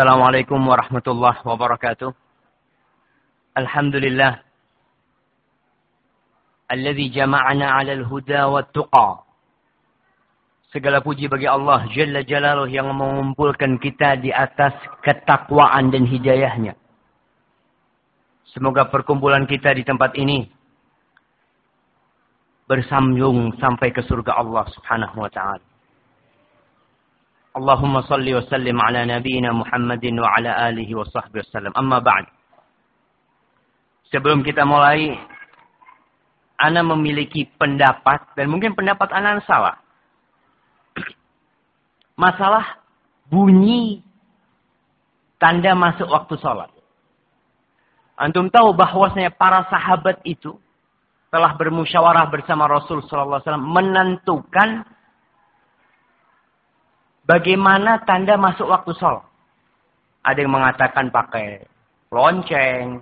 Assalamualaikum warahmatullahi wabarakatuh. Alhamdulillah. Alladhi jama'ana ala al-huda wa tuqa. Segala puji bagi Allah Jalla Jalaluh yang mengumpulkan kita di atas ketakwaan dan hidayahnya. Semoga perkumpulan kita di tempat ini bersambung sampai ke surga Allah subhanahu wa ta'ala. Sallim ala nabiyina Muhammadin wa ala alihi wa sahbihi wasallam. Amma ba'd. Sebelum kita mulai, Ana memiliki pendapat, dan mungkin pendapat Ana salah. Masalah bunyi tanda masuk waktu sholat. Antum tahu bahwasanya para sahabat itu telah bermusyawarah bersama Rasul SAW menentukan Bagaimana tanda masuk waktu sholat? Ada yang mengatakan pakai lonceng.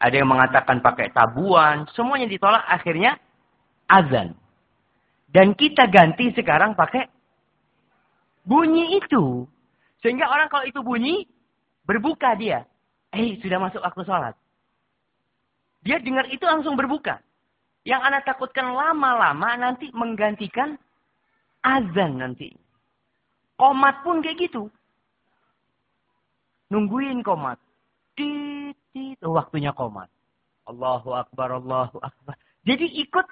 Ada yang mengatakan pakai tabuan. Semuanya ditolak akhirnya azan. Dan kita ganti sekarang pakai bunyi itu. Sehingga orang kalau itu bunyi, berbuka dia. Eh, sudah masuk waktu sholat. Dia dengar itu langsung berbuka. Yang anak takutkan lama-lama nanti menggantikan azan nanti. Komat pun kayak gitu. Nungguin komat. Tit, Oh, waktunya komat. Allahu Akbar, Allahu Akbar. Jadi ikut.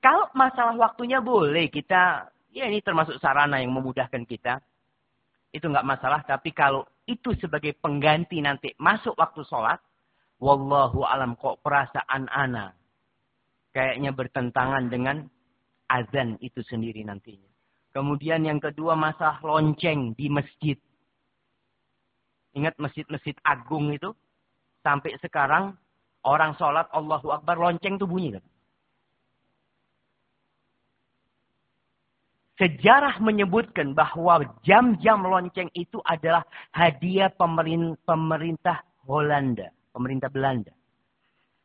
Kalau masalah waktunya boleh kita. Ya ini termasuk sarana yang memudahkan kita. Itu nggak masalah. Tapi kalau itu sebagai pengganti nanti masuk waktu sholat. Wallahu alam kok perasaan ana. Kayaknya bertentangan dengan azan itu sendiri nantinya. Kemudian yang kedua masalah lonceng di masjid. Ingat masjid-masjid agung itu? Sampai sekarang orang sholat Allahu Akbar lonceng itu bunyi kan? Sejarah menyebutkan bahwa jam-jam lonceng itu adalah hadiah pemerintah Holanda, pemerintah Belanda.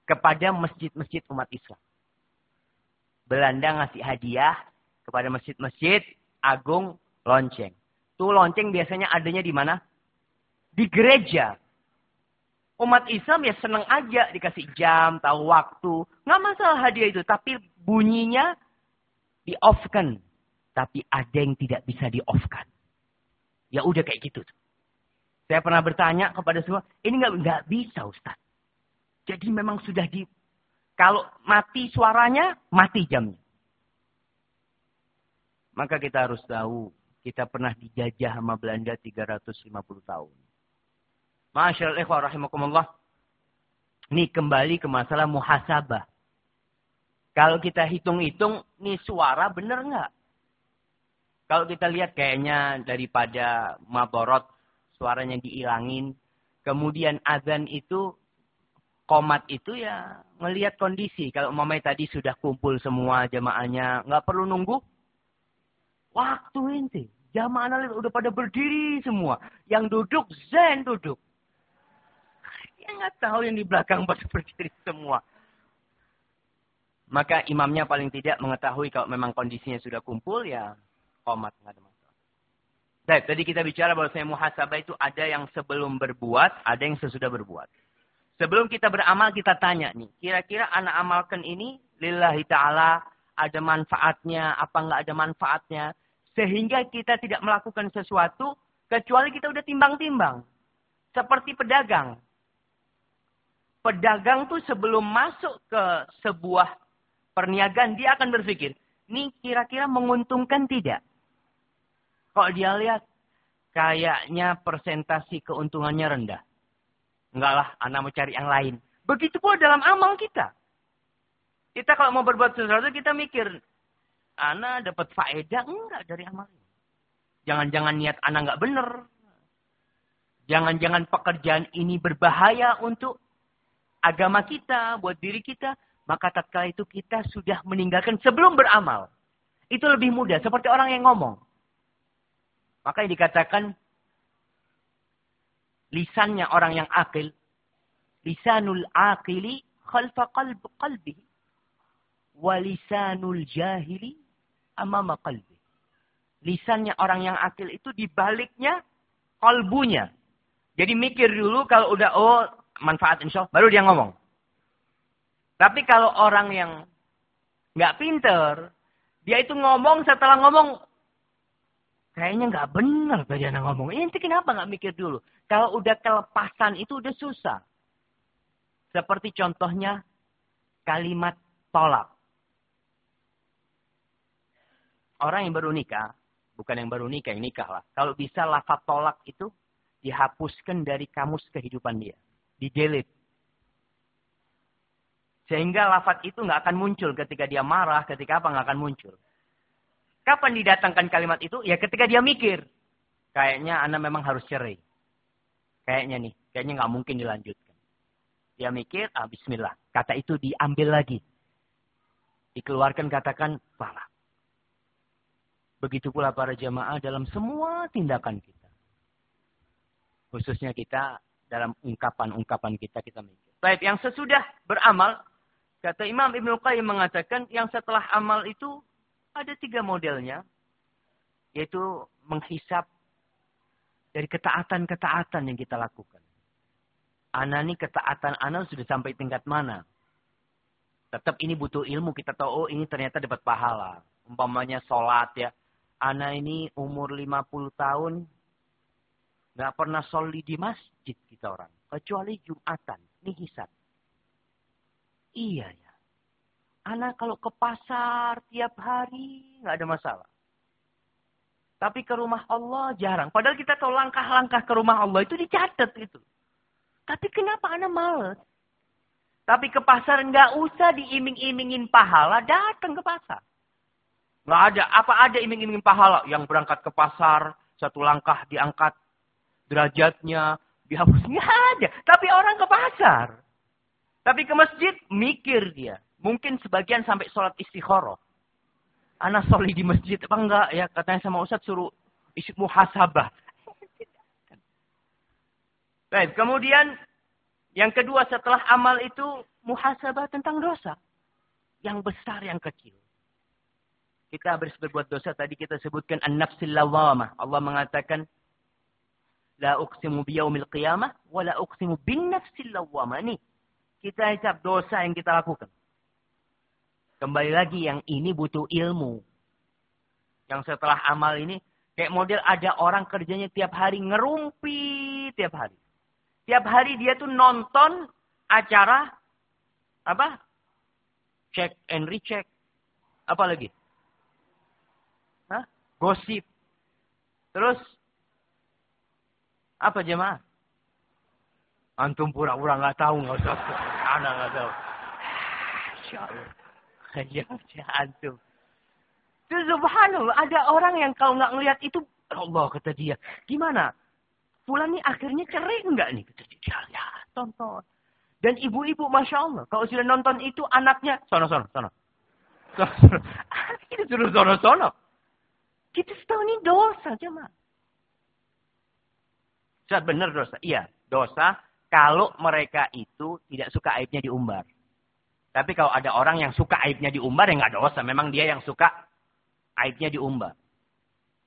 Kepada masjid-masjid umat Islam. Belanda ngasih hadiah kepada masjid-masjid agung lonceng. Tuh lonceng biasanya adanya di mana? Di gereja. Umat Islam ya seneng aja dikasih jam, tahu waktu. Nggak masalah hadiah itu. Tapi bunyinya di-off-kan. Tapi ada yang tidak bisa di-off-kan. Ya udah kayak gitu. Saya pernah bertanya kepada semua, ini nggak nggak bisa Ustaz. Jadi memang sudah di, kalau mati suaranya, mati jamnya. Maka kita harus tahu, kita pernah dijajah sama Belanda 350 tahun. Masyaallah ikhwah rahimakumullah. Ini kembali ke masalah muhasabah. Kalau kita hitung-hitung, nih suara bener nggak? Kalau kita lihat kayaknya daripada maborot, suaranya diilangin. Kemudian azan itu, komat itu ya melihat kondisi. Kalau mamai tadi sudah kumpul semua jamaahnya, nggak perlu nunggu, Waktu inti. Jamaah analis udah pada berdiri semua. Yang duduk, zen duduk. Ya nggak tahu yang di belakang pada berdiri semua. Maka imamnya paling tidak mengetahui kalau memang kondisinya sudah kumpul, ya komat. Nggak ada masalah. Baik, tadi kita bicara bahwa saya muhasabah itu ada yang sebelum berbuat, ada yang sesudah berbuat. Sebelum kita beramal, kita tanya nih. Kira-kira anak amalkan ini, lillahi ta'ala, ada manfaatnya, apa nggak ada manfaatnya. Sehingga kita tidak melakukan sesuatu kecuali kita udah timbang-timbang. Seperti pedagang. Pedagang tuh sebelum masuk ke sebuah perniagaan dia akan berpikir, ini kira-kira menguntungkan tidak? Kalau dia lihat kayaknya persentasi keuntungannya rendah. Enggak lah, anak mau cari yang lain. Begitu pula dalam amal kita. Kita kalau mau berbuat sesuatu kita mikir, Ana dapat faedah enggak dari amal ini? Jangan-jangan niat Ana enggak benar. Jangan-jangan pekerjaan ini berbahaya untuk agama kita, buat diri kita. Maka tatkala itu kita sudah meninggalkan sebelum beramal. Itu lebih mudah, seperti orang yang ngomong. Maka yang dikatakan lisannya orang yang akil, lisanul akili khalfa qalb qalbi, walisanul jahili amama qalbi. Lisannya orang yang akil itu dibaliknya kalbunya. Jadi mikir dulu kalau udah oh manfaat insya Allah, baru dia ngomong. Tapi kalau orang yang nggak pinter, dia itu ngomong setelah ngomong kayaknya nggak benar tadi anak ngomong. Ini kenapa nggak mikir dulu? Kalau udah kelepasan itu udah susah. Seperti contohnya kalimat tolak. Orang yang baru nikah, bukan yang baru nikah, yang nikah lah. Kalau bisa lafaz tolak itu dihapuskan dari kamus kehidupan dia. Di delete. Sehingga lafat itu nggak akan muncul ketika dia marah, ketika apa nggak akan muncul. Kapan didatangkan kalimat itu? Ya ketika dia mikir. Kayaknya anak memang harus cerai. Kayaknya nih, kayaknya nggak mungkin dilanjutkan. Dia mikir, ah bismillah. Kata itu diambil lagi. Dikeluarkan katakan, salah. Begitu pula para jamaah dalam semua tindakan kita. Khususnya kita dalam ungkapan-ungkapan kita kita mikir. Baik, yang sesudah beramal, kata Imam Ibnu Qayyim mengatakan yang setelah amal itu ada tiga modelnya, yaitu menghisap dari ketaatan-ketaatan yang kita lakukan. Ana ini ketaatan ana sudah sampai tingkat mana? Tetap ini butuh ilmu, kita tahu oh ini ternyata dapat pahala. Umpamanya sholat ya. Ana ini umur 50 tahun, Nggak pernah soli di masjid kita orang. Kecuali Jumatan. Ini hisap. Iya ya. Anak kalau ke pasar tiap hari nggak ada masalah. Tapi ke rumah Allah jarang. Padahal kita tahu langkah-langkah ke rumah Allah itu dicatat itu. Tapi kenapa anak males? Tapi ke pasar nggak usah diiming-imingin pahala, datang ke pasar. Nggak ada. Apa ada iming-imingin pahala? Yang berangkat ke pasar, satu langkah diangkat derajatnya dihapusnya ada. Tapi orang ke pasar. Tapi ke masjid, mikir dia. Mungkin sebagian sampai sholat istikharah. Anak soli di masjid apa enggak ya? Katanya sama Ustaz suruh isi muhasabah. Baik, kemudian yang kedua setelah amal itu muhasabah tentang dosa. Yang besar, yang kecil. Kita habis berbuat dosa tadi kita sebutkan an-nafsil lawamah. Allah mengatakan La uqsimu biyaumil qiyamah, wa la uqsimu bin nafsil lawwamah. Nih, kita hisap dosa yang kita lakukan. Kembali lagi yang ini butuh ilmu. Yang setelah amal ini, kayak model ada orang kerjanya tiap hari ngerumpi tiap hari. Tiap hari dia tuh nonton acara apa? Check and recheck. Apa lagi? Gosip. Terus apa jemaah? Antum pura-pura nggak tahu, nggak usah. Anak nggak tahu. Insya Allah. Ya, antum. Itu subhanallah, ada orang yang kalau nggak ngelihat itu, Allah kata dia, gimana? Fulan ini akhirnya cerai enggak nih? Kata dia, ya, tonton. Dan ibu-ibu, Masya Allah, kalau sudah nonton itu anaknya, sono, sono, sono. Sono, sono. Kita suruh sono, sono. Kita tahu ini dosa, jemaah. Ustaz benar dosa. Iya, dosa kalau mereka itu tidak suka aibnya diumbar. Tapi kalau ada orang yang suka aibnya diumbar, ya nggak dosa. Memang dia yang suka aibnya diumbar.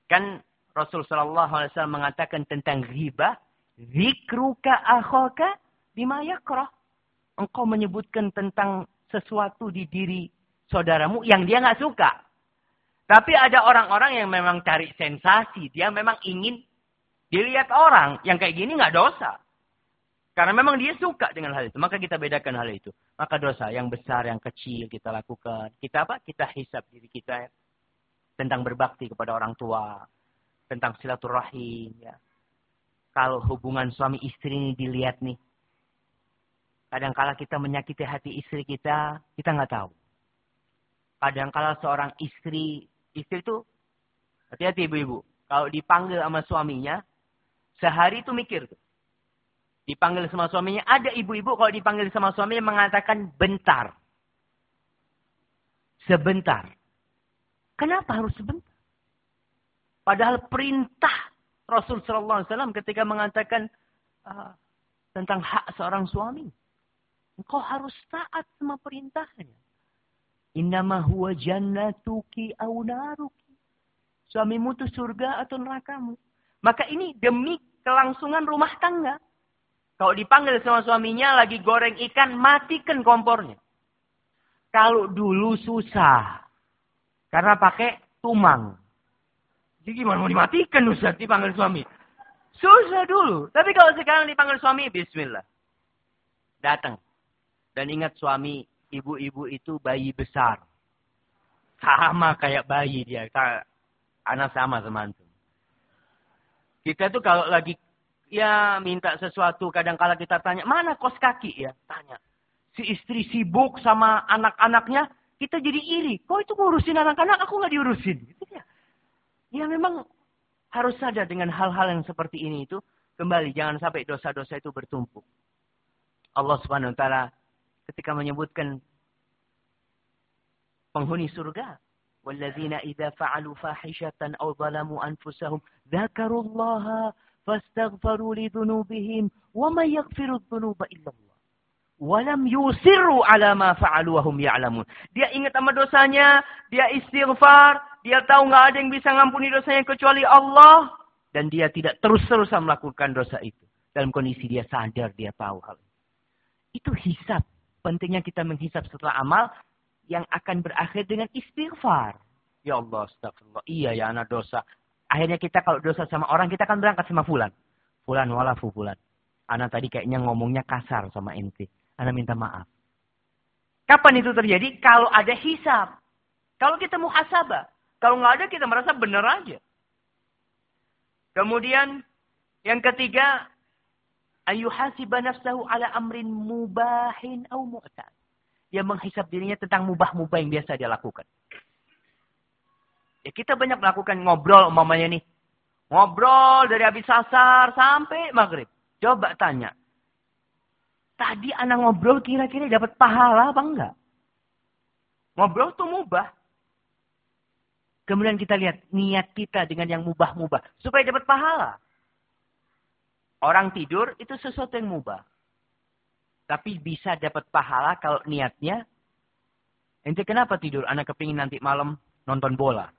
Kan Rasul Shallallahu Alaihi Wasallam mengatakan tentang riba, zikruka akhoka bima yakroh. Engkau menyebutkan tentang sesuatu di diri saudaramu yang dia nggak suka. Tapi ada orang-orang yang memang cari sensasi. Dia memang ingin Dilihat orang yang kayak gini nggak dosa. Karena memang dia suka dengan hal itu. Maka kita bedakan hal itu. Maka dosa yang besar, yang kecil kita lakukan. Kita apa? Kita hisap diri kita ya. Tentang berbakti kepada orang tua. Tentang silaturahim. Ya. Kalau hubungan suami istri ini dilihat nih. Kadangkala kita menyakiti hati istri kita, kita nggak tahu. Kadangkala seorang istri, istri itu, hati-hati ibu-ibu. Kalau dipanggil sama suaminya, Sehari itu mikir tuh. Dipanggil sama suaminya. Ada ibu-ibu kalau dipanggil sama suaminya mengatakan bentar. Sebentar. Kenapa harus sebentar? Padahal perintah Rasul Sallallahu Alaihi Wasallam ketika mengatakan uh, tentang hak seorang suami. Engkau harus taat sama perintahnya. Innama huwa jannatuki awnaruki. Suamimu itu surga atau nerakamu. Maka ini demi kelangsungan rumah tangga. Kalau dipanggil sama suaminya lagi goreng ikan, matikan kompornya. Kalau dulu susah. Karena pakai tumang. Jadi gimana mau dimatikan Ustaz dipanggil suami? Susah dulu. Tapi kalau sekarang dipanggil suami, bismillah. Datang. Dan ingat suami ibu-ibu itu bayi besar. Sama kayak bayi dia. Anak sama teman Kita tuh kalau lagi ya minta sesuatu kadang kala kita tanya, mana kos kaki ya? Tanya. Si istri sibuk sama anak-anaknya, kita jadi iri. Kok itu ngurusin anak-anak, aku nggak diurusin. Gitu ya. ya memang harus sadar dengan hal-hal yang seperti ini itu. Kembali, jangan sampai dosa-dosa itu bertumpuk. Allah subhanahu wa ta'ala ketika menyebutkan penghuni surga. Walladzina idza fa'alu fahishatan aw zalamu anfusahum dzakarullaha fastaghfaru li dzunubihim wa may yaghfiru dzunuba illallah. وَلَمْ yusiru ala ma fa'alu wa hum ya'lamun. Dia ingat sama dosanya, dia istighfar, dia tahu nggak ada yang bisa ngampuni dosanya kecuali Allah dan dia tidak terus-terusan melakukan dosa itu dalam kondisi dia sadar dia tahu hal itu. Itu hisab Pentingnya kita menghisap setelah amal yang akan berakhir dengan istighfar. Ya Allah, astagfirullah. Iya ya anak dosa. Akhirnya kita kalau dosa sama orang, kita kan berangkat sama fulan. Fulan walafu fulan. Anak tadi kayaknya ngomongnya kasar sama ente. Anak minta maaf. Kapan itu terjadi? Kalau ada hisab. Kalau kita muhasabah. Kalau nggak ada, kita merasa benar aja. Kemudian, yang ketiga, ayuhasiba nafsahu ala amrin mubahin au mu'tad. Dia menghisap dirinya tentang mubah-mubah yang biasa dia lakukan. Ya kita banyak melakukan ngobrol umpamanya nih. Ngobrol dari habis asar sampai maghrib. Coba tanya. Tadi anak ngobrol kira-kira dapat pahala apa enggak? Ngobrol tuh mubah. Kemudian kita lihat niat kita dengan yang mubah-mubah. Supaya dapat pahala. Orang tidur itu sesuatu yang mubah. Tapi bisa dapat pahala kalau niatnya. Ente kenapa tidur? Anak kepingin nanti malam nonton bola.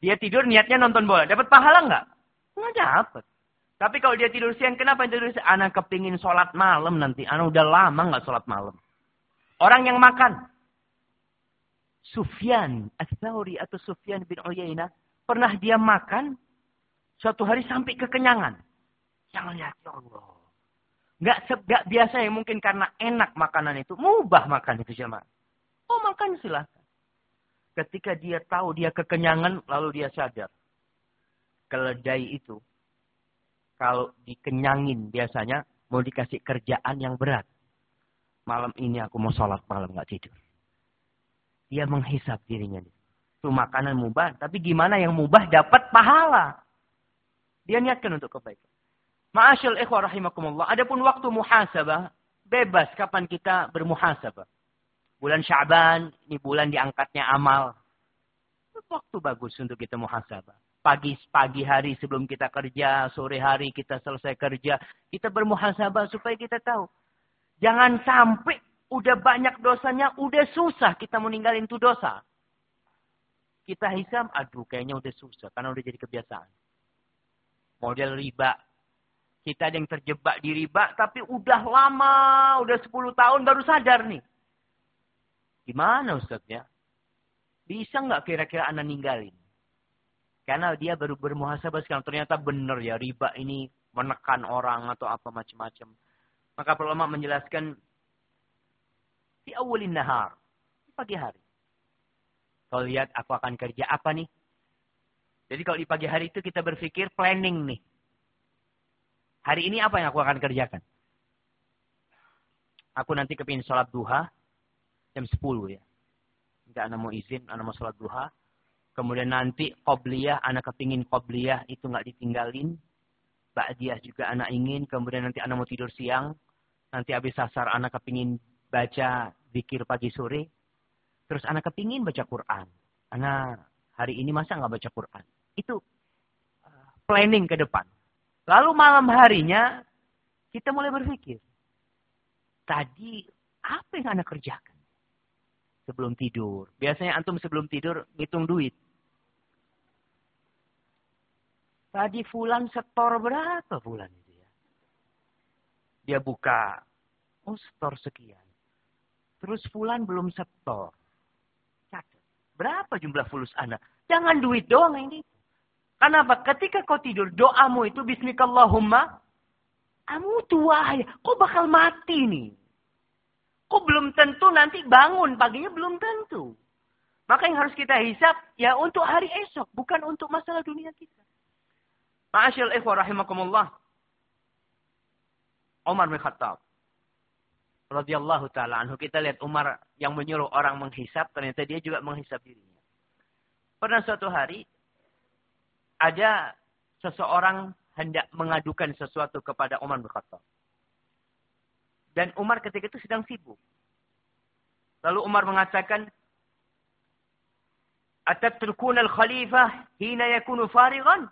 Dia tidur niatnya nonton bola. Dapat pahala nggak? Nggak dapat. Tapi kalau dia tidur siang, kenapa tidur siang? Anak kepingin sholat malam nanti. Anak udah lama nggak sholat malam. Orang yang makan. Sufyan atau Sufyan bin Uyainah. Pernah dia makan. Suatu hari sampai kekenyangan. Jangan lihat ya Allah. Nggak, nggak biasa yang mungkin karena enak makanan itu. Mubah makan itu jemaah. Oh makan silahkan. Ketika dia tahu dia kekenyangan, lalu dia sadar. Keledai itu, kalau dikenyangin biasanya, mau dikasih kerjaan yang berat. Malam ini aku mau sholat malam gak tidur. Dia menghisap dirinya. Itu makanan mubah, tapi gimana yang mubah dapat pahala. Dia niatkan untuk kebaikan. Ma'asyil ikhwah rahimakumullah. Adapun waktu muhasabah, bebas kapan kita bermuhasabah. Bulan Syaban, ini bulan diangkatnya amal. Waktu bagus untuk kita muhasabah. Pagi pagi hari sebelum kita kerja, sore hari kita selesai kerja, kita bermuhasabah supaya kita tahu. Jangan sampai udah banyak dosanya, udah susah kita meninggalin itu dosa. Kita hisam, aduh kayaknya udah susah karena udah jadi kebiasaan. Model riba. Kita ada yang terjebak di riba, tapi udah lama, udah 10 tahun baru sadar nih. Gimana Ustaznya? Bisa nggak kira-kira anak ninggalin? Karena dia baru bermuhasabah sekarang. Ternyata benar ya riba ini menekan orang atau apa macam-macam. Maka ulama menjelaskan di awalin nahar. Pagi hari. Kalau lihat aku akan kerja apa nih? Jadi kalau di pagi hari itu kita berpikir planning nih. Hari ini apa yang aku akan kerjakan? Aku nanti kepingin sholat duha jam 10 ya. Enggak anak mau izin, anak mau sholat duha. Kemudian nanti qobliyah, anak kepingin qobliyah itu nggak ditinggalin. Ba'diyah juga anak ingin. Kemudian nanti anak mau tidur siang. Nanti habis sasar anak kepingin baca zikir pagi sore. Terus anak kepingin baca Quran. Anak hari ini masa nggak baca Quran? Itu uh, planning ke depan. Lalu malam harinya kita mulai berpikir. Tadi apa yang anak kerjakan? sebelum tidur. Biasanya antum sebelum tidur ngitung duit. Tadi fulan setor berapa bulan itu ya? Dia buka, oh setor sekian. Terus fulan belum setor. Catat. Berapa jumlah fulus anak? Jangan duit doang ini. Kenapa? Ketika kau tidur, doamu itu bismillahumma. Kamu tua ya. Kau bakal mati nih. Kok belum tentu nanti bangun paginya belum tentu. Maka yang harus kita hisap ya untuk hari esok, bukan untuk masalah dunia kita. Ma'asyil ikhwa rahimakumullah. Umar bin Khattab. radhiyallahu taala anhu kita lihat Umar yang menyuruh orang menghisap ternyata dia juga menghisap dirinya. Pernah suatu hari ada seseorang hendak mengadukan sesuatu kepada Umar bin Khattab. Dan Umar ketika itu sedang sibuk. Lalu Umar mengatakan, Atatrukuna al-khalifah hina yakunu farigan?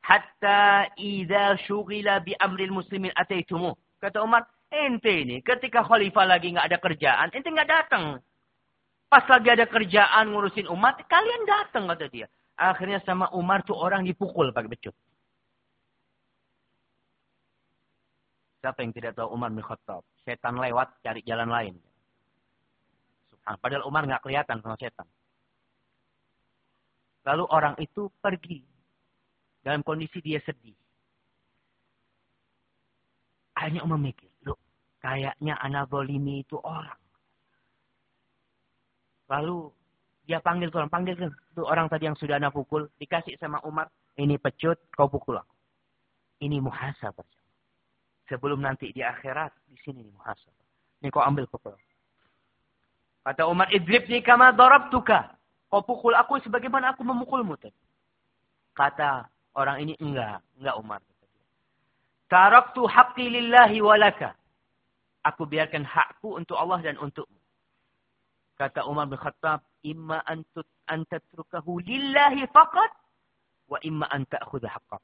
Hatta idha syugila bi amril muslimin ataitumu. Kata Umar, ente ini ketika khalifah lagi nggak ada kerjaan, ente nggak datang. Pas lagi ada kerjaan ngurusin umat, kalian datang kata dia. Akhirnya sama Umar tuh orang dipukul pakai becut. Siapa yang tidak tahu Umar bin Khattab? Setan lewat cari jalan lain. Subhan. Padahal Umar nggak kelihatan sama setan. Lalu orang itu pergi. Dalam kondisi dia sedih. Hanya Umar mikir. Loh, kayaknya Anabolimi itu orang. Lalu dia panggil tuh orang. Panggil tuh orang tadi yang sudah anak pukul. Dikasih sama Umar. Ini pecut, kau pukul aku. Ini muhasabah. Sebelum nanti di akhirat, di sini nih muhasabah. Ini kau ambil pukul. Kata Umar, idribni kama darabtuka. Kau pukul aku sebagaimana aku memukulmu tadi. Kata orang ini, enggak. Enggak Umar. Taraktu haqqi lillahi walaka. Aku biarkan hakku untuk Allah dan untukmu. Kata Umar bin Khattab, imma antatrukahu lillahi faqat wa imma anta'khudha haqqak.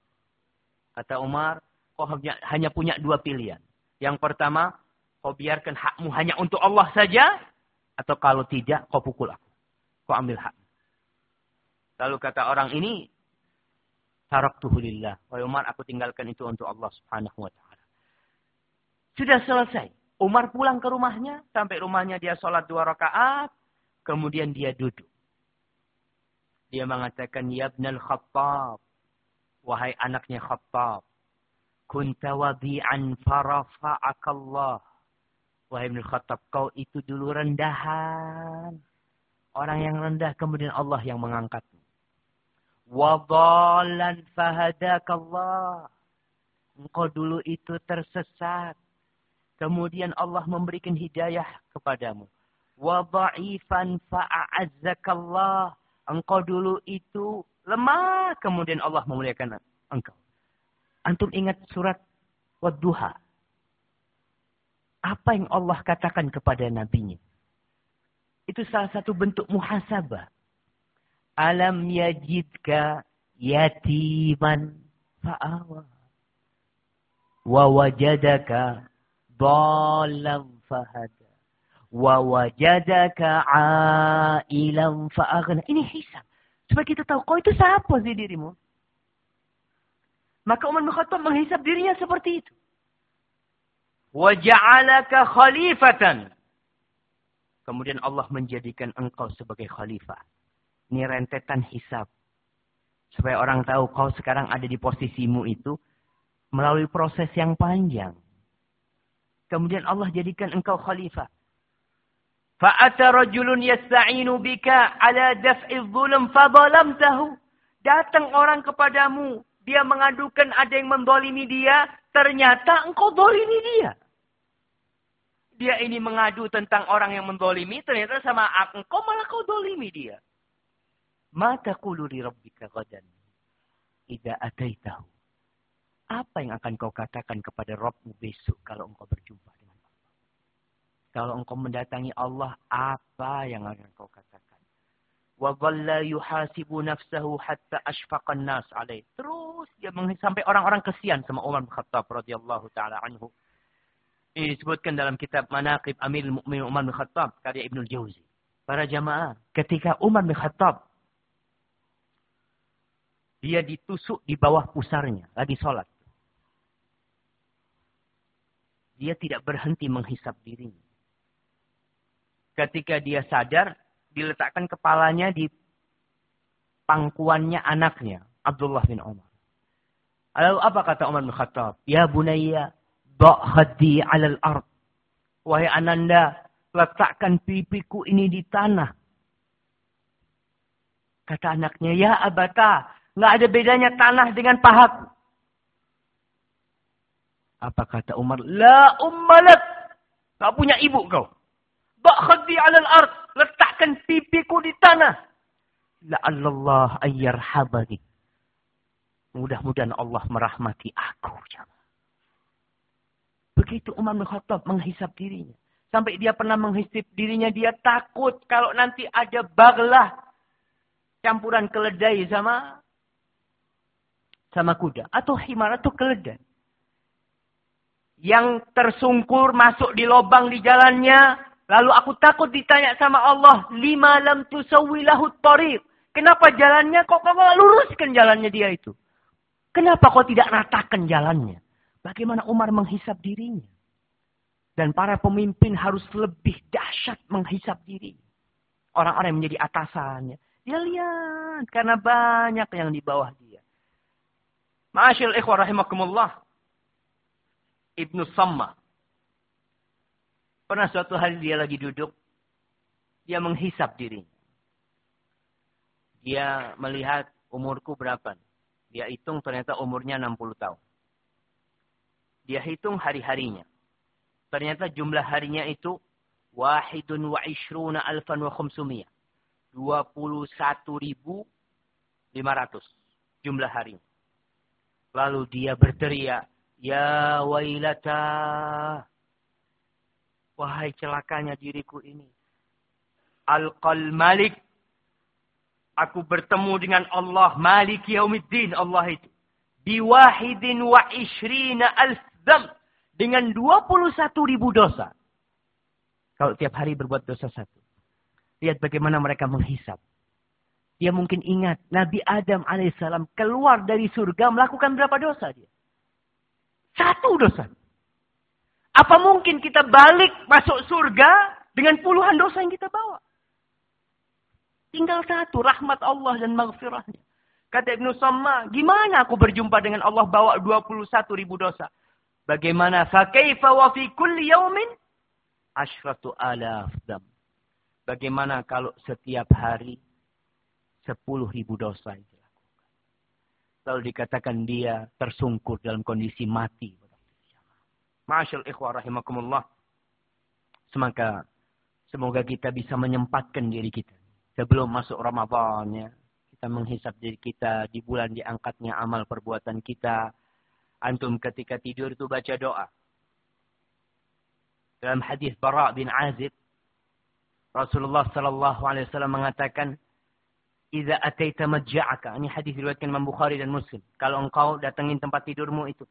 Kata Umar, kau hanya punya dua pilihan. Yang pertama, kau biarkan hakmu hanya untuk Allah saja. Atau kalau tidak, kau pukul aku. Kau ambil hak. Lalu kata orang ini, Taraktuhu lillah. Wahai Umar, aku tinggalkan itu untuk Allah subhanahu wa ta'ala. Sudah selesai. Umar pulang ke rumahnya. Sampai rumahnya dia sholat dua rakaat. Kemudian dia duduk. Dia mengatakan, Ya ibnal khattab. Wahai anaknya khattab kunta wadi'an farafa'akallah. Wahai Ibn Khattab, kau itu dulu rendahan. Orang yang rendah kemudian Allah yang mengangkatmu. Wadalan fahadakallah. Engkau dulu itu tersesat. Kemudian Allah memberikan hidayah kepadamu. Wada'ifan fa'a'azzakallah. Engkau dulu itu lemah. Kemudian Allah memuliakan engkau. Antum ingat surat Wadduha. Apa yang Allah katakan kepada nabinya? Itu salah satu bentuk muhasabah. Alam yajidka yatiman fa'awa. Wa wajadaka dalam fahada. Wa wajadaka ailam. Ini hisab. Supaya kita tahu, kau itu siapa sih dirimu? Maka Umar bin menghisap dirinya seperti itu. Waja'alaka khalifatan. Kemudian Allah menjadikan engkau sebagai khalifah. Ini rentetan hisap. Supaya orang tahu kau sekarang ada di posisimu itu melalui proses yang panjang. Kemudian Allah jadikan engkau khalifah. Fa'ata rajulun yasta'inu bika ala daf'i zulm fadalamtahu. Datang orang kepadamu dia mengadukan ada yang mendolimi dia, ternyata engkau dolimi dia. Dia ini mengadu tentang orang yang mendolimi, ternyata sama engkau malah kau dolimi dia. Mata kuluri rabbika gadan. Ida ataitahu. Apa yang akan kau katakan kepada Rabbmu besok kalau engkau berjumpa dengan? Kalau engkau mendatangi Allah, apa yang akan kau katakan? wa yuhasibu nafsahu hatta ashfaqan nas alaih. Terus dia sampai orang-orang kesian sama Umar bin Khattab radhiyallahu taala anhu. Disebutkan dalam kitab Manaqib Amir Mukminin Umar bin Khattab karya Ibnu Jauzi. Para jamaah, ketika Umar bin Khattab dia ditusuk di bawah pusarnya lagi sholat. dia tidak berhenti menghisap dirinya. Ketika dia sadar, diletakkan kepalanya di pangkuannya anaknya, Abdullah bin Umar. Lalu apa kata Umar bin Khattab? Ya bunayya, ba'hadi alal ard. Wahai ananda, letakkan pipiku ini di tanah. Kata anaknya, ya abata, nggak ada bedanya tanah dengan pahat. Apa kata Umar? La ummalak. Gak punya ibu kau. Ba'khaddi alal ard. Letakkan pipiku di tanah. La'allallah ayyarhabani. Mudah-mudahan Allah merahmati aku. Begitu Umar bin Khattab menghisap dirinya. Sampai dia pernah menghisap dirinya, dia takut kalau nanti ada baglah campuran keledai sama sama kuda atau himar atau keledai yang tersungkur masuk di lubang di jalannya. Lalu aku takut ditanya sama Allah, lima lam tusawwilahu tariq. Kenapa jalannya kok kau luruskan jalannya dia itu? Kenapa kau tidak ratakan jalannya? Bagaimana Umar menghisap dirinya? Dan para pemimpin harus lebih dahsyat menghisap diri. Orang-orang yang menjadi atasannya. Dia lihat karena banyak yang di bawah dia. Ma'asyil ikhwah rahimakumullah. Ibnu Samma. Pernah suatu hari dia lagi duduk. Dia menghisap dirinya. Dia melihat umurku berapa. Dia hitung ternyata umurnya 60 tahun. Dia hitung hari-harinya. Ternyata jumlah harinya itu wahidun wa ishruna alfan wa khumsumiyah. 21.500 jumlah harinya. Lalu dia berteriak, Ya wailata. Wahai celakanya diriku ini. Alqal malik. Aku bertemu dengan Allah. Malik yaumiddin. Allah itu. Biwahidin wa ishrina alf dam. Dengan 21 ribu dosa. Kalau tiap hari berbuat dosa satu. Lihat bagaimana mereka menghisap. Dia mungkin ingat Nabi Adam alaihissalam keluar dari surga melakukan berapa dosa dia? Satu dosa. Apa mungkin kita balik masuk surga dengan puluhan dosa yang kita bawa? Tinggal satu, rahmat Allah dan maghfirahnya. Kata Ibnu Samma, gimana aku berjumpa dengan Allah bawa 21 ribu dosa? Bagaimana? Fakaifa wa fi kulli yaumin ashratu alaf dam. Bagaimana kalau setiap hari 10 ribu dosa itu? Lalu dikatakan dia tersungkur dalam kondisi mati. Masyal ikhwah rahimakumullah. Semaka semoga kita bisa menyempatkan diri kita. Sebelum masuk Ramadan ya. Kita menghisap diri kita di bulan diangkatnya amal perbuatan kita. Antum ketika tidur itu baca doa. Dalam hadis Bara bin Azib. Rasulullah sallallahu alaihi wasallam mengatakan Iza ataita majja'aka. Ini hadis diriwayatkan Imam Bukhari dan Muslim. Kalau engkau datangin tempat tidurmu itu.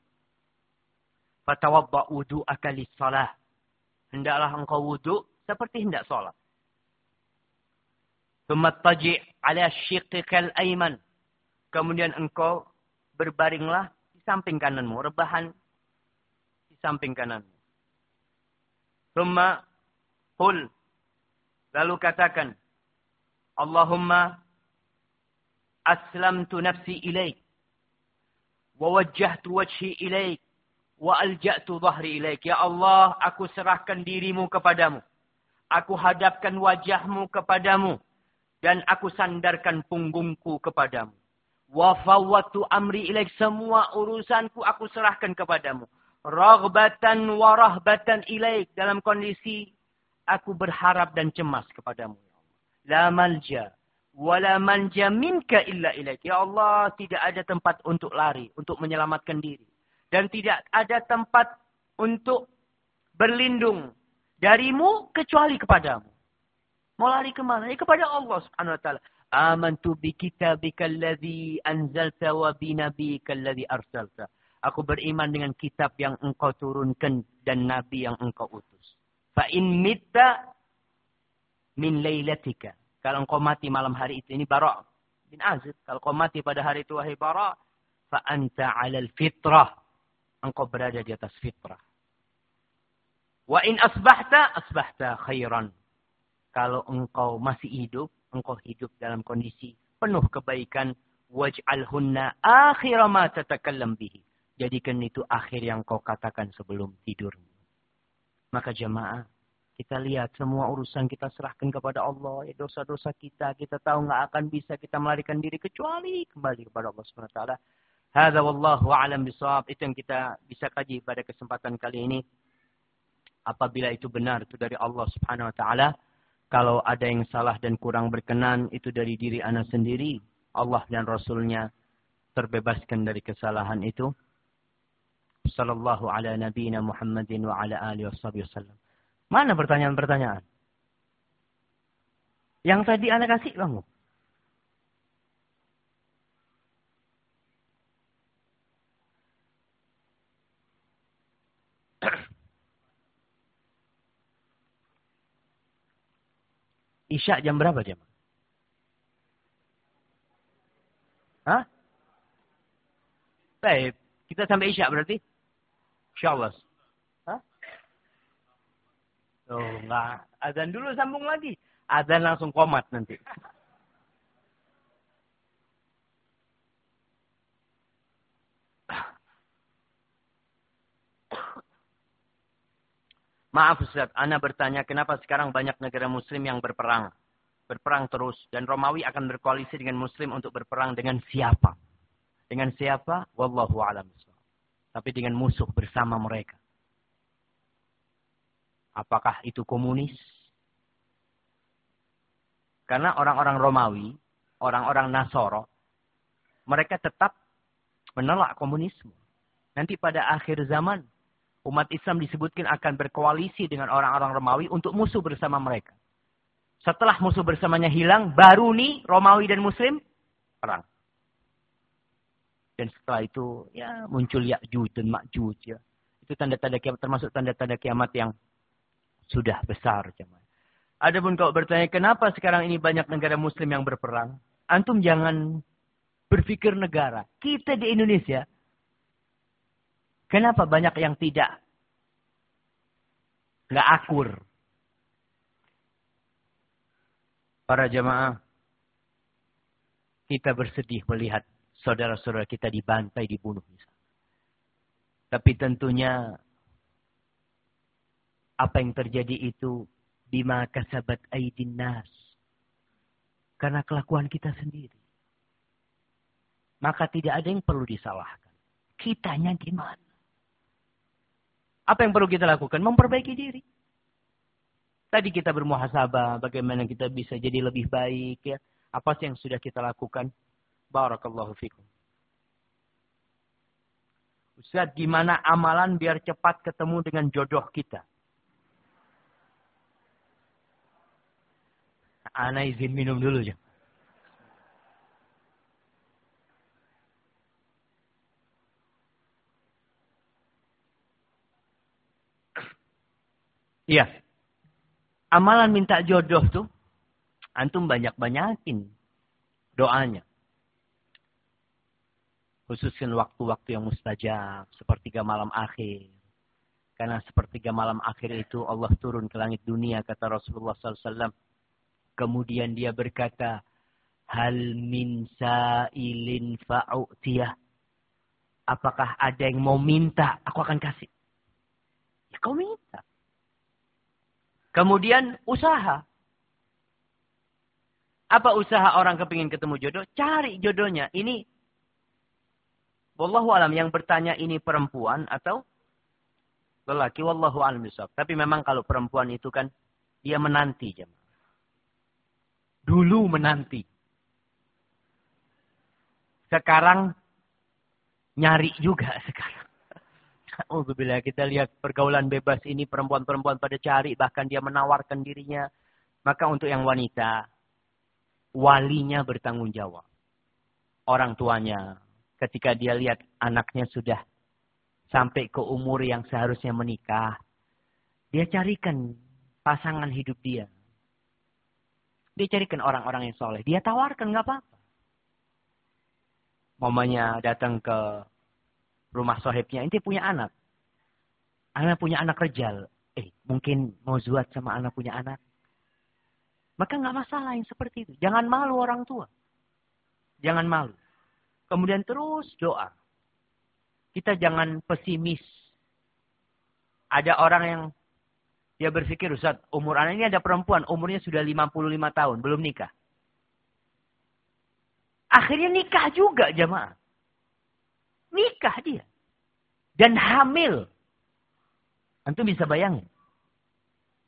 Fatawadda wudu'aka salah. Hendaklah engkau wudu seperti hendak salat. Tumattaji' ala syiqqikal ayman. Kemudian engkau berbaringlah di samping kananmu. Rebahan di samping kananmu. Thumma qul. Lalu katakan. Allahumma aslamtu nafsi ilaik wa wajjahtu wajhi ilaik wa alja'tu dhahri ilaik. Ya Allah aku serahkan dirimu kepadamu. Aku hadapkan wajahmu kepadamu. Dan aku sandarkan punggungku kepadamu. Wa fawwatu amri ilaik. Semua urusanku aku serahkan kepadamu. Raghbatan wa rahbatan ilaik. Dalam kondisi aku berharap dan cemas kepadamu la malja Wala manja minka illa ilaik. Ya Allah, tidak ada tempat untuk lari, untuk menyelamatkan diri. Dan tidak ada tempat untuk berlindung darimu kecuali kepadamu. Mau lari ke mana? Ya kepada Allah subhanahu wa ta'ala. Amantu bi kitabika alladhi anzalta wa bi nabiyika alladhi arsalta. Aku beriman dengan kitab yang engkau turunkan dan nabi yang engkau utus. Fa in mitta min laylatika kalau engkau mati malam hari itu, ini Bara' bin Azib. Kalau engkau mati pada hari itu, wahai Bara' anta 'alal fitrah. Engkau berada di atas fitrah. Wa in asbahta, asbahta khairan. Kalau engkau masih hidup, engkau hidup dalam kondisi penuh kebaikan. Waj'alhunna akhir ma tatakallam bihi. Jadikan itu akhir yang kau katakan sebelum tidur. Maka jemaah, kita lihat semua urusan kita serahkan kepada Allah. Ya, dosa-dosa kita, kita tahu nggak akan bisa kita melarikan diri kecuali kembali kepada Allah Subhanahu Wa Taala. Hada wallahu a'lam bisawab. Itu yang kita bisa kaji pada kesempatan kali ini. Apabila itu benar, itu dari Allah Subhanahu Wa Taala. Kalau ada yang salah dan kurang berkenan, itu dari diri anak sendiri. Allah dan Rasulnya terbebaskan dari kesalahan itu. Sallallahu ala nabiyina Muhammadin wa ala alihi wasallam. Mana pertanyaan-pertanyaan? Yang tadi anak kasih kamu. Isya jam berapa jam? Hah? Baik. Kita sampai Isya berarti? InsyaAllah. Hah? Oh, enggak. Azan dulu sambung lagi. Azan langsung komat nanti. Maaf Ustaz, Ana bertanya kenapa sekarang banyak negara muslim yang berperang. Berperang terus. Dan Romawi akan berkoalisi dengan muslim untuk berperang dengan siapa? Dengan siapa? Wallahu a'lam. Tapi dengan musuh bersama mereka. Apakah itu komunis? Karena orang-orang Romawi, orang-orang Nasoro, mereka tetap menolak komunisme. Nanti pada akhir zaman, umat Islam disebutkan akan berkoalisi dengan orang-orang Romawi untuk musuh bersama mereka. Setelah musuh bersamanya hilang, baru nih Romawi dan Muslim perang. Dan setelah itu ya muncul Ya'juj dan Ma'juj ya. Itu tanda-tanda kiamat termasuk tanda-tanda kiamat yang sudah besar. Adapun kalau bertanya kenapa sekarang ini banyak negara muslim yang berperang, antum jangan berpikir negara. Kita di Indonesia Kenapa banyak yang tidak? Nggak akur. Para jemaah, kita bersedih melihat saudara-saudara kita dibantai, dibunuh. Tapi tentunya apa yang terjadi itu bima kasabat aidin nas. Karena kelakuan kita sendiri. Maka tidak ada yang perlu disalahkan. Kitanya gimana? Apa yang perlu kita lakukan? Memperbaiki diri. Tadi kita bermuhasabah, bagaimana kita bisa jadi lebih baik ya. Apa sih yang sudah kita lakukan? Barakallahu fikum. Ustaz, gimana amalan biar cepat ketemu dengan jodoh kita? Ana izin minum dulu ya. Iya. Amalan minta jodoh tuh, antum banyak-banyakin doanya. Khususkan waktu-waktu yang mustajab, sepertiga malam akhir. Karena sepertiga malam akhir itu Allah turun ke langit dunia, kata Rasulullah SAW. Kemudian dia berkata, Hal min sa'ilin fa'u'tiyah. Apakah ada yang mau minta? Aku akan kasih. Ya kau minta. Kemudian usaha. Apa usaha orang kepingin ketemu jodoh? Cari jodohnya. Ini, Wallahu alam yang bertanya ini perempuan atau lelaki. Wallahu alam bisawab. Tapi memang kalau perempuan itu kan, dia menanti. Jemaah. Dulu menanti. Sekarang nyari juga sekarang. Alhamdulillah kita lihat pergaulan bebas ini perempuan-perempuan pada cari bahkan dia menawarkan dirinya. Maka untuk yang wanita walinya bertanggung jawab. Orang tuanya ketika dia lihat anaknya sudah sampai ke umur yang seharusnya menikah, dia carikan pasangan hidup dia. Dia carikan orang-orang yang soleh. Dia tawarkan nggak apa-apa. Mamanya datang ke rumah sohibnya, inti punya anak. Anak punya anak rejal. Eh, mungkin mau zuat sama anak punya anak. Maka nggak masalah yang seperti itu. Jangan malu orang tua. Jangan malu. Kemudian terus doa. Kita jangan pesimis. Ada orang yang dia berpikir, Ustaz, umur anak ini ada perempuan, umurnya sudah 55 tahun, belum nikah. Akhirnya nikah juga jamaah. Nikah dia. Dan hamil. Antum bisa bayangin.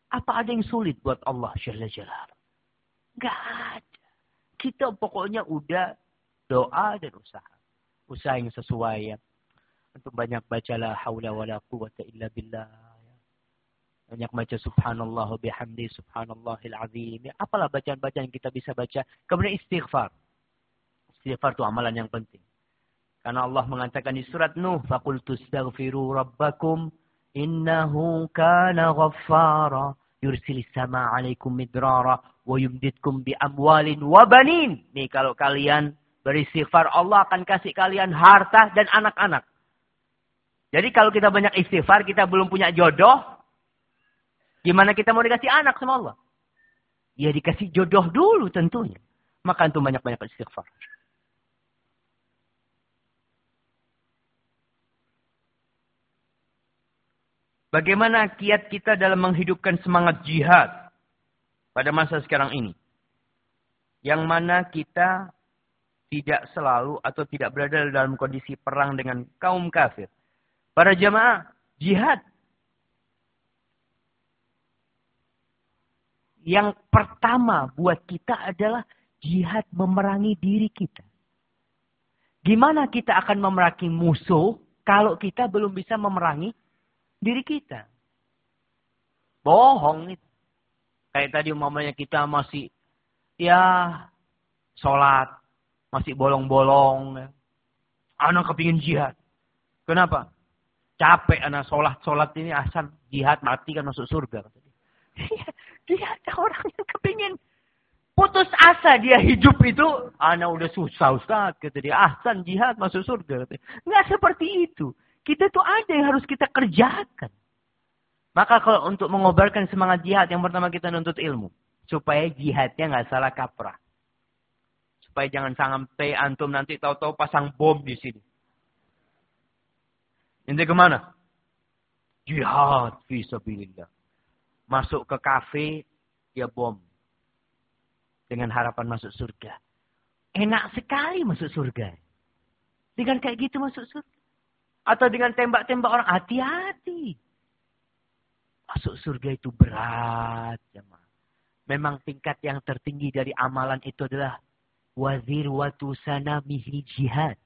Apa ada yang sulit buat Allah Jalla Jalal? Gak ada. Kita pokoknya udah doa dan usaha. Usaha yang sesuai ya. Untuk banyak baca la haula wa la quwata illa billah. Ya. Banyak baca subhanallah bihamdi subhanallahil azim. Ya, apalah bacaan-bacaan yang kita bisa baca. Kemudian istighfar. Istighfar itu amalan yang penting. Karena Allah mengatakan di surat Nuh, "Faqultu astaghfiru rabbakum innahu kana ghaffara yursilis sama 'alaikum midrara wa yumditkum bi amwalin wa banin." Nih kalau kalian beristighfar, Allah akan kasih kalian harta dan anak-anak. Jadi kalau kita banyak istighfar, kita belum punya jodoh, gimana kita mau dikasih anak sama Allah? Ya dikasih jodoh dulu tentunya. Maka itu banyak-banyak istighfar. Bagaimana kiat kita dalam menghidupkan semangat jihad pada masa sekarang ini? Yang mana kita tidak selalu atau tidak berada dalam kondisi perang dengan kaum kafir. Para jamaah, jihad. Yang pertama buat kita adalah jihad memerangi diri kita. Gimana kita akan memerangi musuh kalau kita belum bisa memerangi diri kita. Bohong itu. Kayak tadi umpamanya kita masih ya sholat, masih bolong-bolong. Ya. Anak kepingin jihad. Kenapa? Capek anak sholat, sholat ini asal jihad mati kan masuk surga. Iya, dia ada orang yang kepingin putus asa dia hidup itu. Anak udah susah Ustaz. Kata dia, ahsan jihad masuk surga. Nggak seperti itu. Kita tuh ada yang harus kita kerjakan. Maka kalau untuk mengobarkan semangat jihad, yang pertama kita nuntut ilmu. Supaya jihadnya nggak salah kaprah. Supaya jangan sampai antum nanti tahu-tahu pasang bom di sini. Ini ke mana? Jihad visabilillah. Masuk ke kafe, dia bom. Dengan harapan masuk surga. Enak sekali masuk surga. Dengan kayak gitu masuk surga. Atau dengan tembak-tembak orang. Hati-hati. Masuk surga itu berat. Jemaah. Memang tingkat yang tertinggi dari amalan itu adalah wazir watu sanamihi jihad.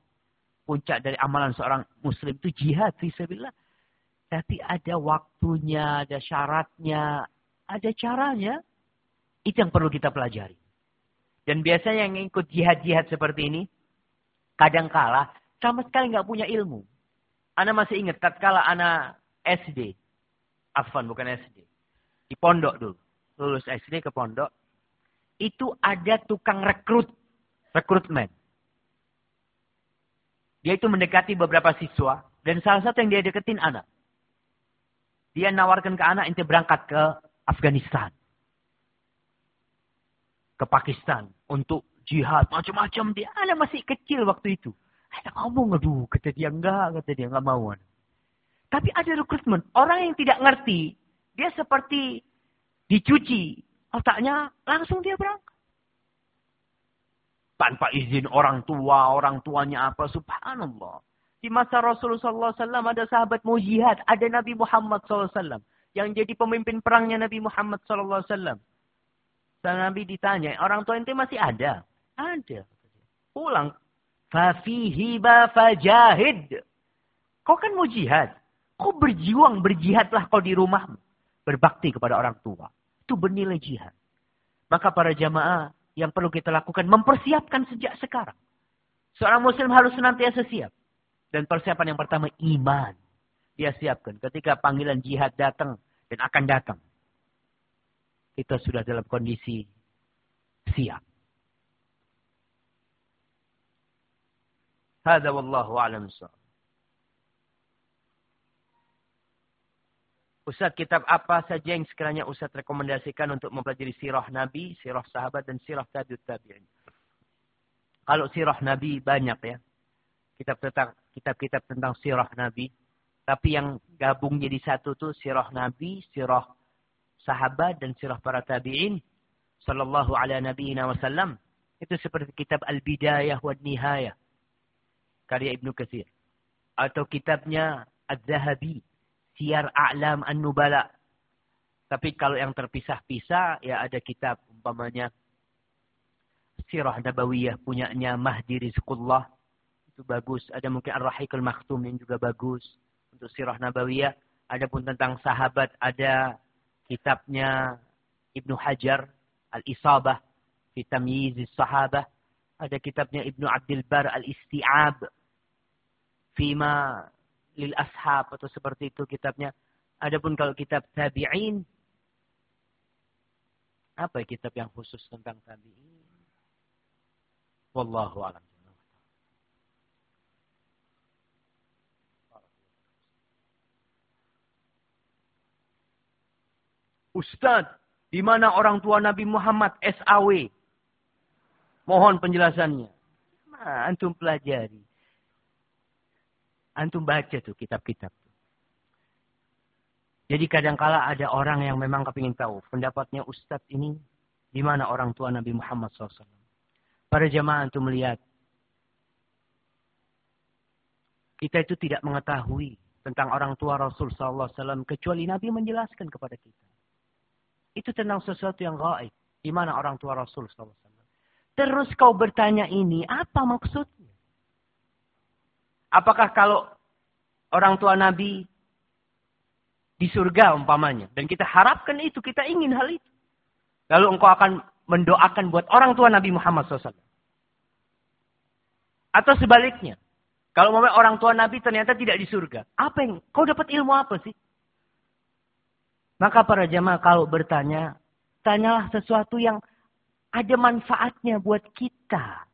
Puncak dari amalan seorang muslim itu jihad. Fisabilillah. Tapi ada waktunya, ada syaratnya, ada caranya. Itu yang perlu kita pelajari. Dan biasanya yang ikut jihad-jihad seperti ini, kadang kala sama sekali nggak punya ilmu. Ana masih ingat tatkala ana SD. Afan bukan SD. Di pondok dulu. Lulus SD ke pondok. Itu ada tukang rekrut. Rekrutmen. Dia itu mendekati beberapa siswa. Dan salah satu yang dia deketin anak. Dia nawarkan ke anak, ente berangkat ke Afghanistan. Ke Pakistan. Untuk jihad. Macam-macam. Dia anak masih kecil waktu itu. Ada ngomong, aduh, kata dia enggak, kata dia enggak mau. Tapi ada rekrutmen. Orang yang tidak ngerti, dia seperti dicuci. Otaknya langsung dia berangkat. Tanpa izin orang tua, orang tuanya apa, subhanallah. Di masa Rasulullah SAW ada sahabat mau. Ada Nabi Muhammad SAW. Yang jadi pemimpin perangnya Nabi Muhammad SAW. Dan Nabi ditanya, orang tua itu masih ada? Ada. Pulang Fafihi ba fajahid. Kau kan mau jihad. Kau berjuang, berjihadlah kau di rumahmu. Berbakti kepada orang tua. Itu bernilai jihad. Maka para jamaah yang perlu kita lakukan, mempersiapkan sejak sekarang. Seorang muslim harus senantiasa siap. Dan persiapan yang pertama, iman. Dia siapkan. Ketika panggilan jihad datang dan akan datang. Kita sudah dalam kondisi siap. هذا والله أعلم الصواب Ustaz, kitab apa saja yang sekiranya Ustaz rekomendasikan untuk mempelajari sirah Nabi, sirah sahabat, dan sirah tabiut tabi'in? Kalau sirah Nabi banyak ya. Kitab tentang kitab-kitab tentang sirah Nabi. Tapi yang gabung jadi satu tuh sirah Nabi, sirah sahabat, dan sirah para tabi'in. Sallallahu ala nabiyina wasallam. Itu seperti kitab Al-Bidayah wa Nihayah. Karya Ibnu Kathir. Atau kitabnya Az-Zahabi Siar A'lam An-Nubala. Tapi kalau yang terpisah-pisah, ya ada kitab umpamanya Sirah Nabawiyah punyanya Mahdi Rizqullah. Itu bagus. Ada mungkin Ar-Rahikul Maktum yang juga bagus. Untuk Sirah Nabawiyah. Ada pun tentang sahabat. Ada kitabnya Ibnu Hajar. Al-Isabah. Kitab Yizis Sahabah. Ada kitabnya Ibnu Abdul Bar Al-Isti'ab. Fima lil ashab atau seperti itu kitabnya. Adapun kalau kitab tabi'in apa kitab yang khusus tentang tabi'in? Wallahu a'lam. Ustaz, di mana orang tua Nabi Muhammad SAW? Mohon penjelasannya. Nah, antum pelajari. Antum baca tuh kitab-kitab. Jadi kadangkala ada orang yang memang kepingin tahu pendapatnya Ustadz ini di mana orang tua Nabi Muhammad SAW. Para jamaah antum melihat kita itu tidak mengetahui tentang orang tua Rasul SAW kecuali Nabi menjelaskan kepada kita. Itu tentang sesuatu yang gaib. Di mana orang tua Rasul SAW. Terus kau bertanya ini, apa maksudnya? Apakah kalau orang tua Nabi di surga umpamanya. Dan kita harapkan itu, kita ingin hal itu. Lalu engkau akan mendoakan buat orang tua Nabi Muhammad SAW. Atau sebaliknya. Kalau mau orang tua Nabi ternyata tidak di surga. Apa yang, kau dapat ilmu apa sih? Maka para jamaah kalau bertanya, tanyalah sesuatu yang ada manfaatnya buat kita.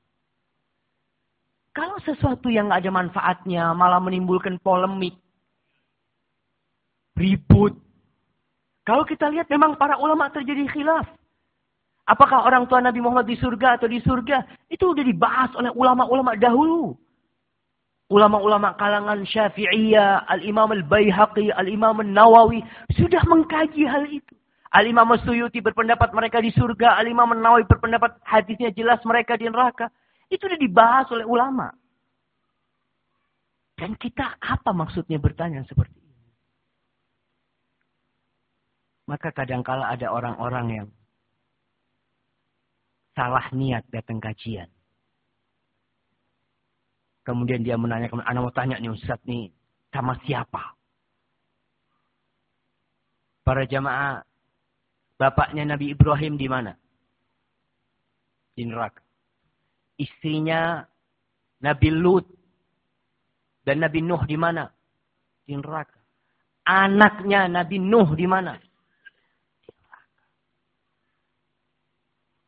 Kalau sesuatu yang ada manfaatnya malah menimbulkan polemik, ribut. Kalau kita lihat memang para ulama terjadi khilaf. Apakah orang tua Nabi Muhammad di surga atau di surga? Itu sudah dibahas oleh ulama-ulama dahulu. Ulama-ulama kalangan Syafi'iyah, Al-Imam Al-Baihaqi, Al-Imam Al-Nawawi sudah mengkaji hal itu. Al-Imam Suyuti berpendapat mereka di surga, Al-Imam Al-Nawawi berpendapat hadisnya jelas mereka di neraka. Itu sudah dibahas oleh ulama. Dan kita apa maksudnya bertanya seperti ini? Maka kadangkala ada orang-orang yang salah niat datang kajian. Kemudian dia menanyakan, anak mau tanya nih Ustaz nih, sama siapa? Para jamaah, bapaknya Nabi Ibrahim di mana? Di neraka istrinya Nabi Lut dan Nabi Nuh di mana? Di neraka. Anaknya Nabi Nuh di mana?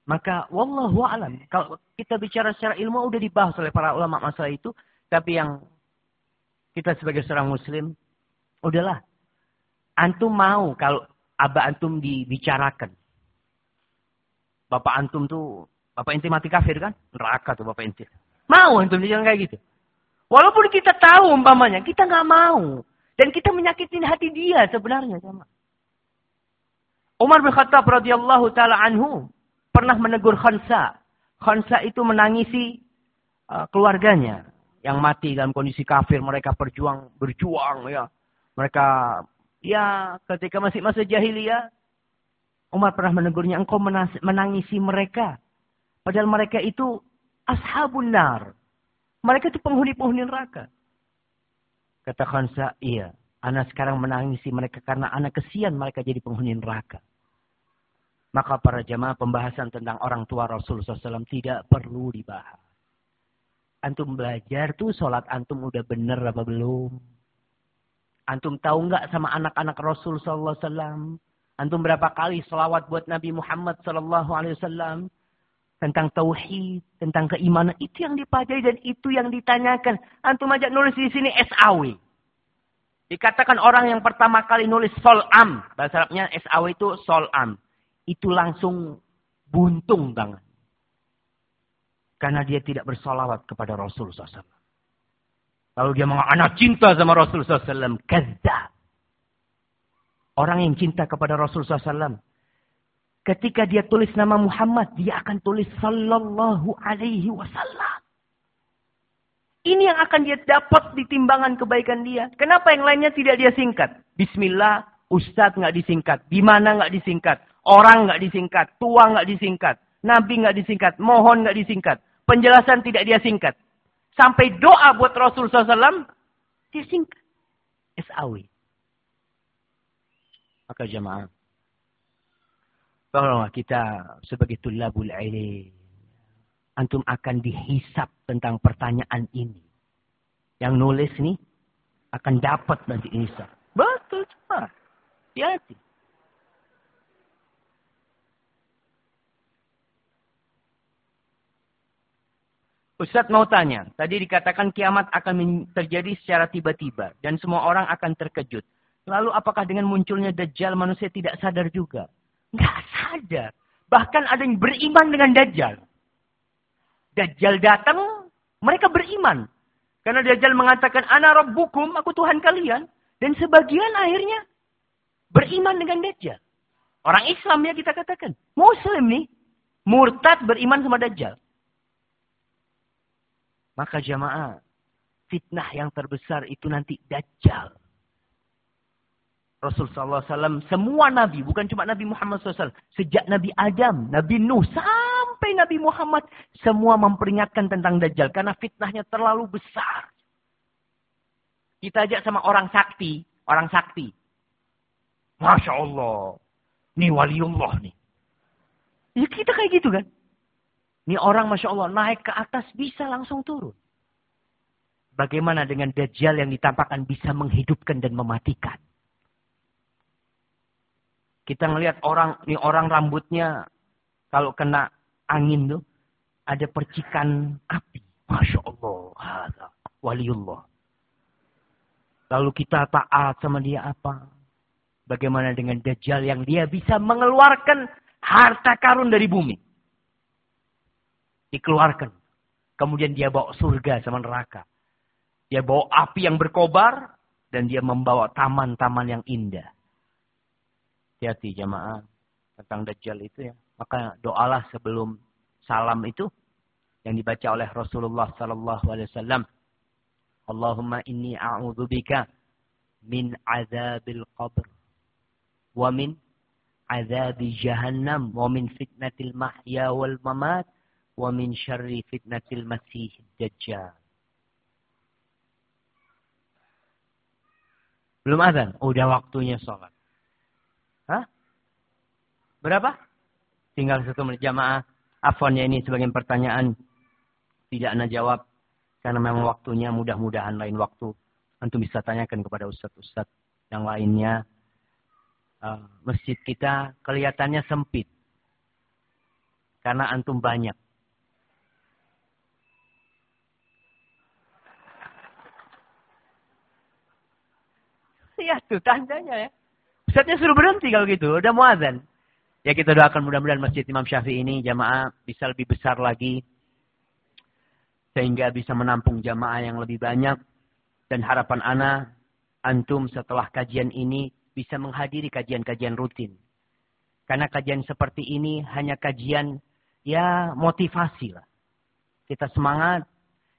Maka wallahu alam. Kalau kita bicara secara ilmu udah dibahas oleh para ulama masalah itu, tapi yang kita sebagai seorang muslim udahlah. Antum mau kalau aba antum dibicarakan. Bapak antum tuh Bapak inti mati kafir kan? Neraka tuh Bapak inti. Mau antum jangan kayak gitu. Walaupun kita tahu umpamanya, kita nggak mau. Dan kita menyakitin hati dia sebenarnya sama. Umar bin Khattab radhiyallahu taala anhu pernah menegur Khansa. Khansa itu menangisi uh, keluarganya yang mati dalam kondisi kafir. Mereka berjuang, berjuang ya. Mereka ya ketika masih masa jahiliyah Umar pernah menegurnya, engkau menangisi mereka Padahal mereka itu ashabun nar. Mereka itu penghuni-penghuni neraka. Kata Khansa, iya. Anak sekarang menangisi mereka karena anak kesian mereka jadi penghuni neraka. Maka para jamaah pembahasan tentang orang tua Rasulullah SAW tidak perlu dibahas. Antum belajar tuh sholat antum udah bener apa belum? Antum tahu nggak sama anak-anak Rasul SAW? Antum berapa kali selawat buat Nabi Muhammad SAW? tentang tauhid, tentang keimanan, itu yang dipelajari dan itu yang ditanyakan. Antum aja nulis di sini SAW. Dikatakan orang yang pertama kali nulis solam. Bahasa Arabnya SAW itu solam. Itu langsung buntung tangan. Karena dia tidak bersolawat kepada Rasul SAW. Lalu dia mengatakan, anak cinta sama Rasul SAW. Kazda. Orang yang cinta kepada Rasul SAW. Ketika dia tulis nama Muhammad, dia akan tulis Sallallahu Alaihi Wasallam. Ini yang akan dia dapat di timbangan kebaikan dia. Kenapa yang lainnya tidak dia singkat? Bismillah, Ustadz nggak disingkat. Di mana nggak disingkat? Orang nggak disingkat. Tua nggak disingkat. Nabi nggak disingkat. Mohon nggak disingkat. Penjelasan tidak dia singkat. Sampai doa buat Rasul SAW, dia singkat. SAW. Maka jemaah. Bahwa kita sebagai tulabul ilm antum akan dihisap tentang pertanyaan ini. Yang nulis nih akan dapat nanti hisap. Betul, cuma. Hati-hati. Ustaz mau tanya, tadi dikatakan kiamat akan terjadi secara tiba-tiba dan semua orang akan terkejut. Lalu apakah dengan munculnya Dajjal manusia tidak sadar juga? Nggak sadar. Bahkan ada yang beriman dengan Dajjal. Dajjal datang, mereka beriman. Karena Dajjal mengatakan, Ana Rabbukum, aku Tuhan kalian. Dan sebagian akhirnya beriman dengan Dajjal. Orang Islam ya kita katakan. Muslim nih. Murtad beriman sama Dajjal. Maka jamaah, fitnah yang terbesar itu nanti Dajjal. Rasul SAW, semua Nabi, bukan cuma Nabi Muhammad SAW. Sejak Nabi Adam, Nabi Nuh, sampai Nabi Muhammad. Semua memperingatkan tentang Dajjal. Karena fitnahnya terlalu besar. Kita ajak sama orang sakti. Orang sakti. Masya Allah. Ini waliullah nih. Ya kita kayak gitu kan. Ini orang Masya Allah naik ke atas bisa langsung turun. Bagaimana dengan Dajjal yang ditampakkan bisa menghidupkan dan mematikan. Kita ngelihat orang, ini orang rambutnya kalau kena angin tuh ada percikan api. Masya Allah. Waliullah. Lalu kita taat sama dia apa? Bagaimana dengan Dajjal yang dia bisa mengeluarkan harta karun dari bumi. Dikeluarkan. Kemudian dia bawa surga sama neraka. Dia bawa api yang berkobar. Dan dia membawa taman-taman yang indah. Hati-hati jamaah tentang Dajjal itu ya. Maka doalah sebelum salam itu yang dibaca oleh Rasulullah sallallahu alaihi wasallam. Allahumma inni a'udzubika min azabil qabr wa min azabi jahannam wa min fitnatil mahya wal mamat wa min syarri fitnatil masih dajjal. Belum azan? Oh, udah waktunya sholat. Hah? Berapa? Tinggal satu menit jamaah. Afonnya ini sebagai pertanyaan. Tidak anda jawab. Karena memang waktunya mudah-mudahan lain waktu. Antum bisa tanyakan kepada ustadz-ustadz yang lainnya. Uh, masjid kita kelihatannya sempit. Karena antum banyak. Ya tuh tandanya ya. Ustaznya suruh berhenti kalau gitu, udah muadzan. Ya kita doakan mudah-mudahan Masjid Imam Syafi'i ini jamaah bisa lebih besar lagi. Sehingga bisa menampung jamaah yang lebih banyak. Dan harapan ana, antum setelah kajian ini bisa menghadiri kajian-kajian rutin. Karena kajian seperti ini hanya kajian ya motivasi lah. Kita semangat,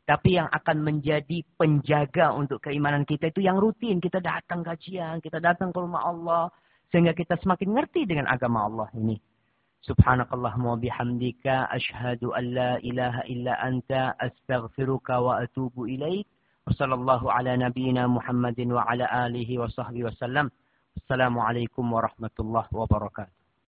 tapi yang akan menjadi penjaga untuk keimanan kita itu yang rutin. Kita datang kajian, kita datang ke rumah Allah. Sehingga kita semakin ngerti dengan agama Allah ini. Subhanakallahumma bihamdika ashhadu an la ilaha illa anta astaghfiruka wa atubu ilaik. Wassallallahu ala nabiyyina Muhammadin wa ala alihi wa sahbihi wasallam. Assalamualaikum warahmatullahi wabarakatuh.